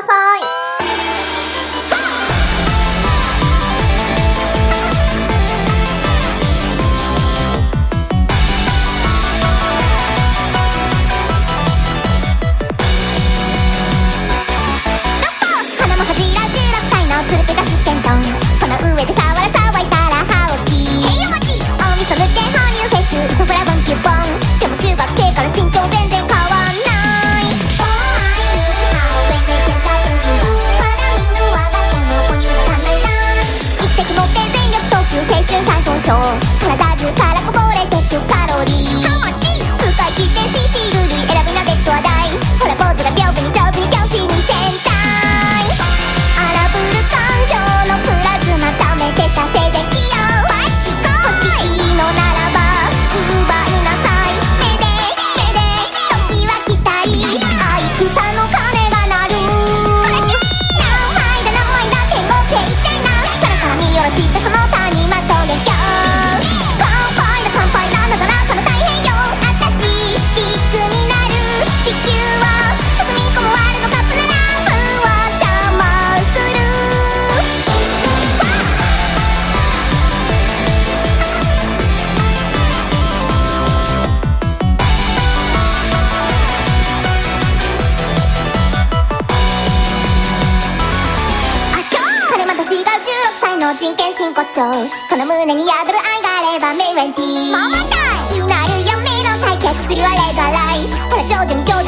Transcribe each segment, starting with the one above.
ださい。ほら徐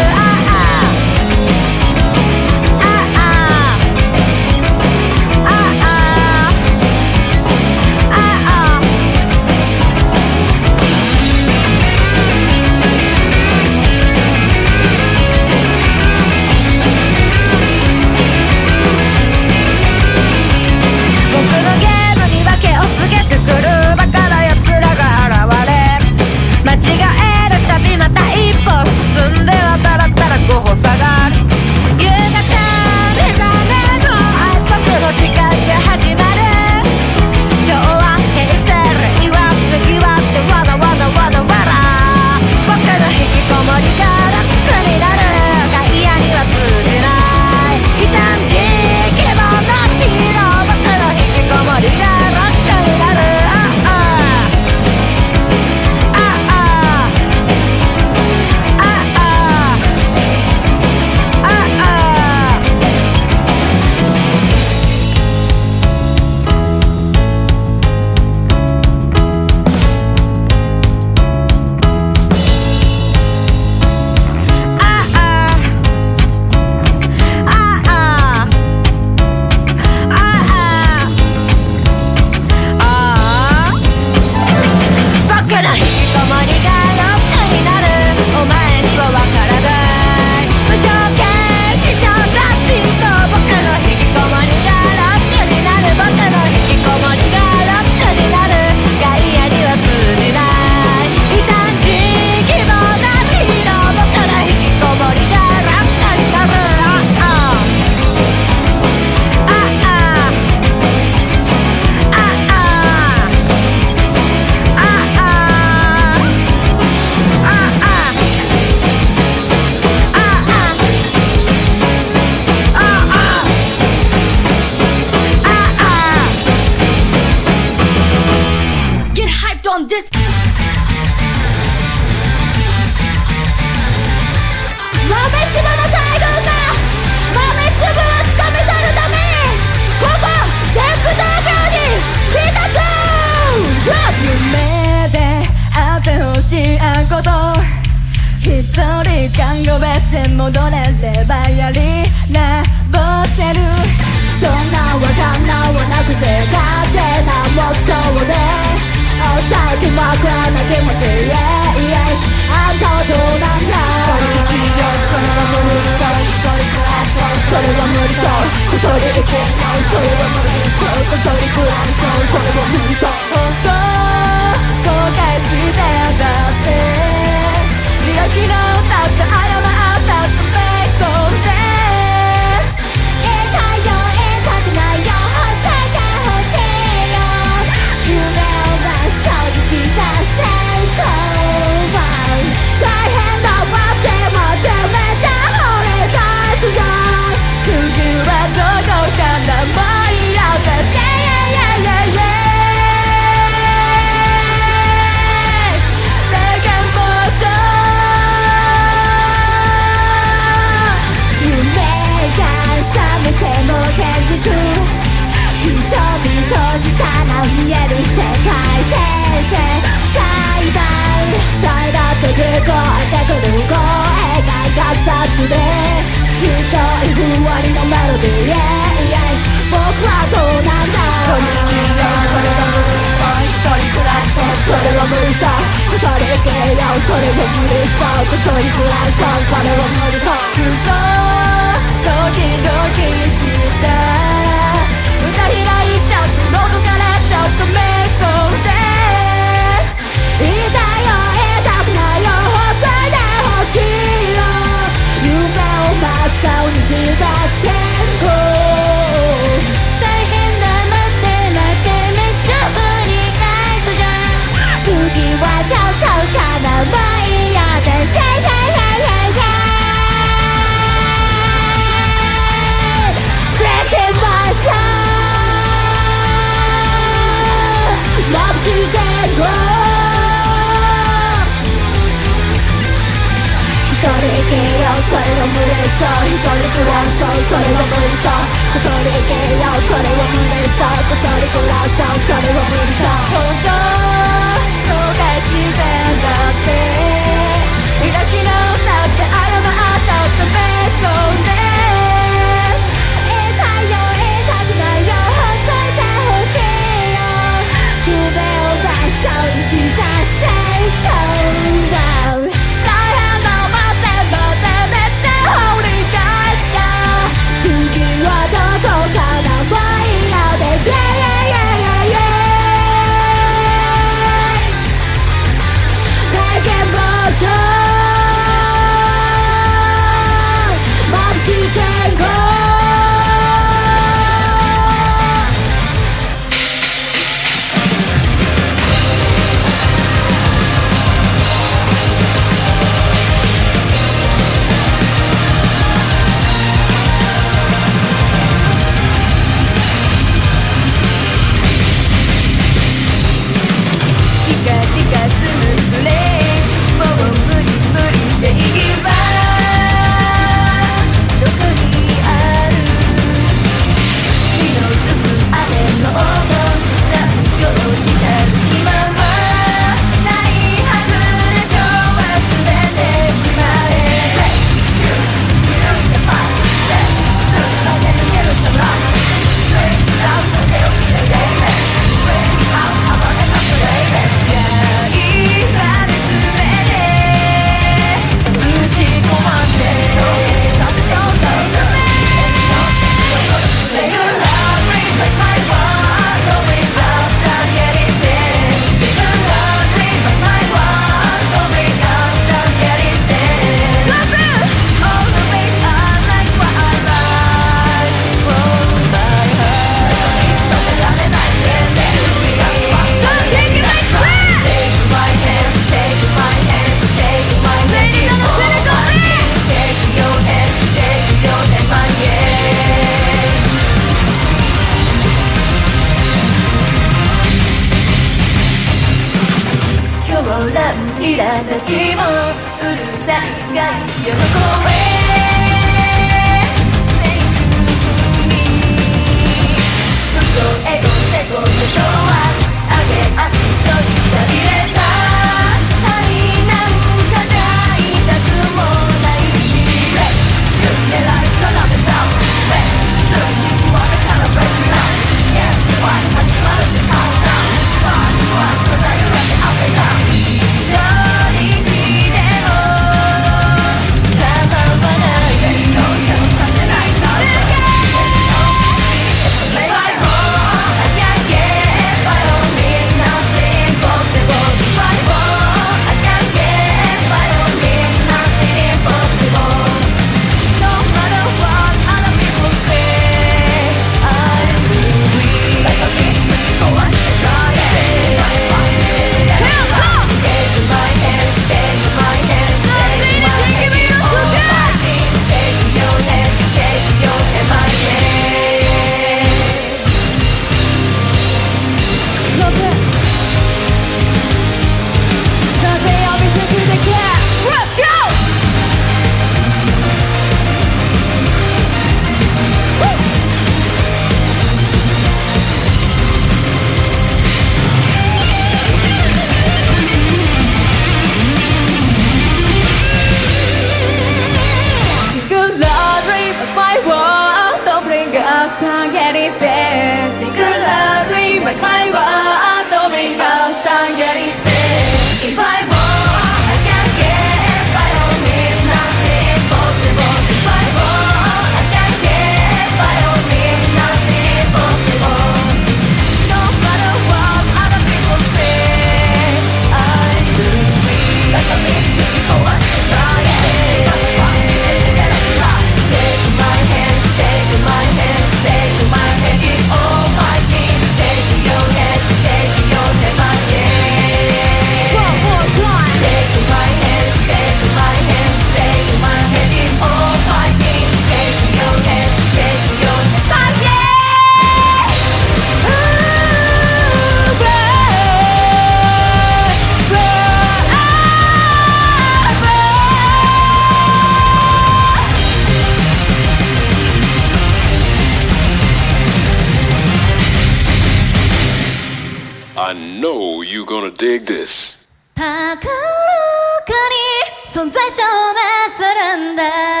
I know you're gonna dig this 高らかに存在証明するんだ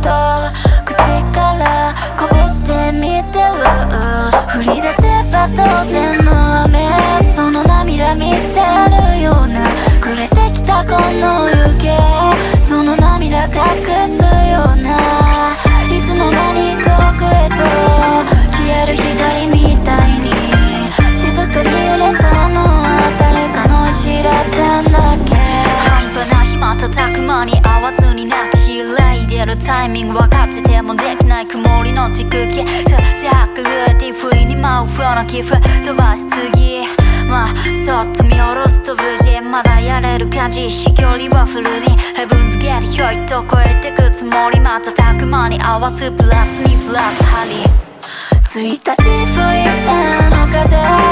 と。口からこぼしてみてる。降り出せば当然の雨。その涙見せるような。暮れてきたこの湯気。その涙隠すような。いつの間に遠くへと。消える光みたいに。静かに揺れたのは誰かの詩だったんだっけ。半端な暇叩く間にるタイミング分かっててもできない曇りの地空気叩くルーティン不意に舞う風の寄付飛ばし次まあそっと見下ろすと無事まだやれる感じ飛距離はフルに。ヘブンズゲートひょいと超えてくつもり。瞬く間に合わすプラスにプラス針1日吹いたの風。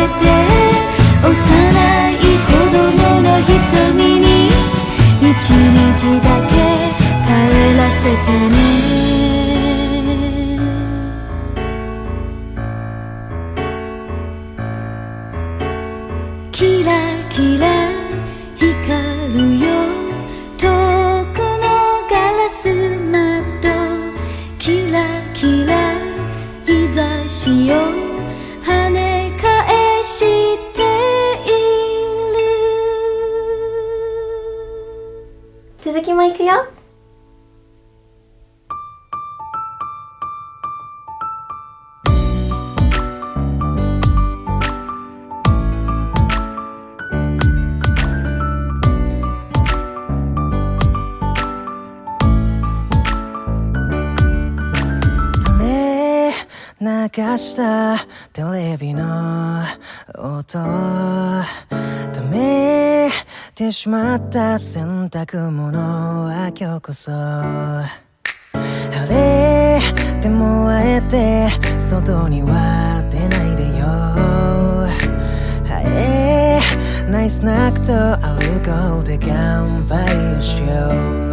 届けて幼い子供の瞳に一日だけ帰らせてみる流したテレビの音ためてしまった洗濯物は今日こそ。晴れてもあえて外には出ないでよ。生えないスナックと歩こうで乾杯をしよう。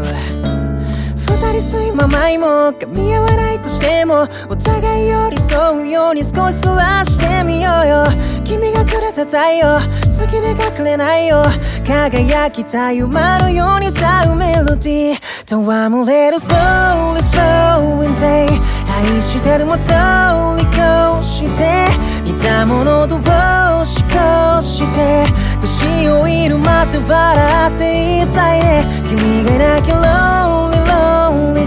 二人睡魔前も噛み合わないとしてもお互い寄り添うように少しそらしてみようよ。君がくれた太陽月で隠れないよ。輝きた夢のように歌うメロディー。戯れる slowly flowing day 愛してるも通り越して。似たものと押し越して。年老いるまで笑っていたいね。君がいなきゃ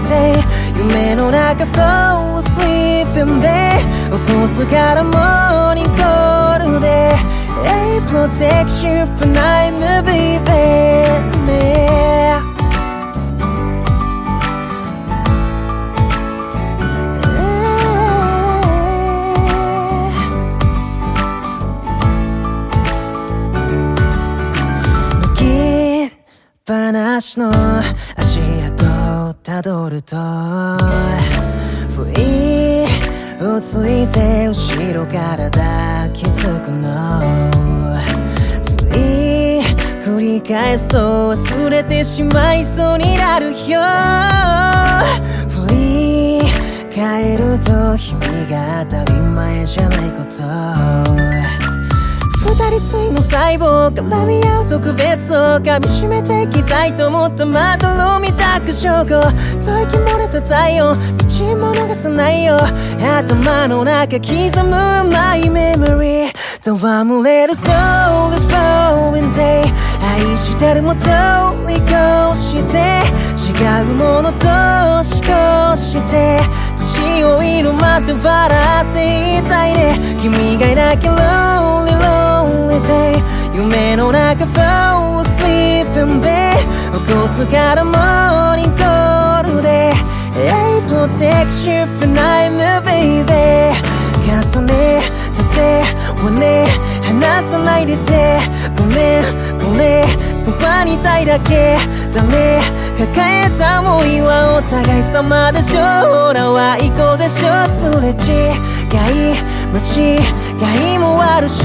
lonely lonely day 夢の中 fall asleep in bed 起こすからモーニングコールで Hey protect you from nightmare baby ね抜きっぱなしの足跡 をたどると不意をついて後ろから抱きつくの。つい繰り返すと忘れてしまいそうになるよ。振り返ると日々が当たり前じゃないこと。二人水の細胞絡み合う特別を噛み締めていきたいと思ったまだ飲みたく証拠吐息漏れた太陽道も逃さないよ頭の中刻む甘いメモリー戯れる slowly flowing day 愛してるも通り越して違うものとし越して年老いるまで笑っていたいね君がいなきゃ lonely lonely day 夢の中 fall asleep in bed 起こすからモーニングコールで Hey protect you for nightmare baby 重ねさてはね離さないでて。ごめんごめんそばにいたいだけ。だね抱えた想いはお互い様でしょほらは行こうでしょすれ違い間違いもあるし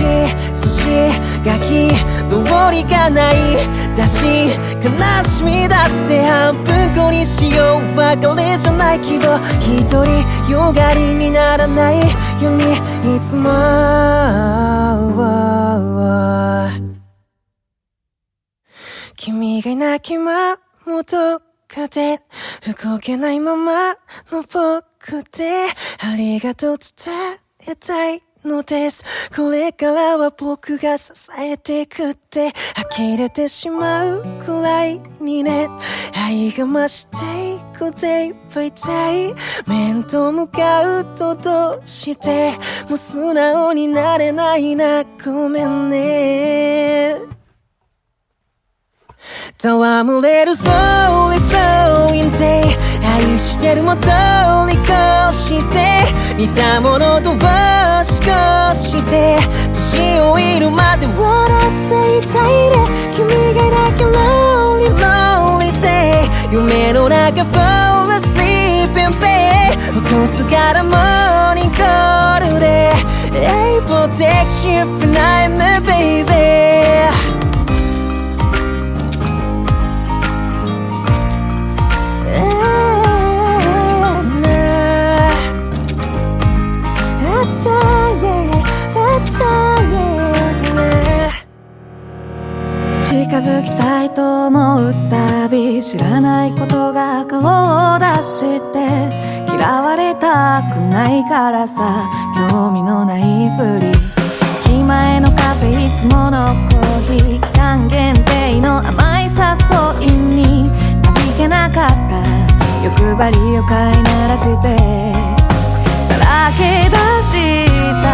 筋書き通りがないだし悲しみだって半分こにしよう別れじゃないけど一人よがりにならないようにいつも君がいなきまもどかで。動けないままの僕で。ありがとう伝えたい。のです。これからは僕が支えてくって呆れてしまうくらいにね。愛が増していく day by day 面と向かうとどうしてもう素直になれないな。ごめんね。戯れる slowly flowing day 愛してるも通り越して似たものとは少して年老いるまで笑っていたいね君がいなきゃ lonely lonely day 夢の中 fall asleep in bed 起こすからモーニングコールで Hey protect you for nightmare baby づきたいと思うたび知らないことが顔を出して。嫌われたくないからさ。興味のないふり。駅前のカフェいつものコーヒー期間限定の甘い誘いに。なびけなかった。欲張りを飼いならして。さらけ出した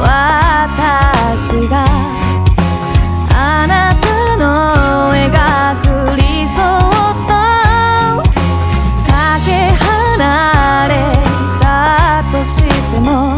私が。あなたの描く理想とかけ離れたとしても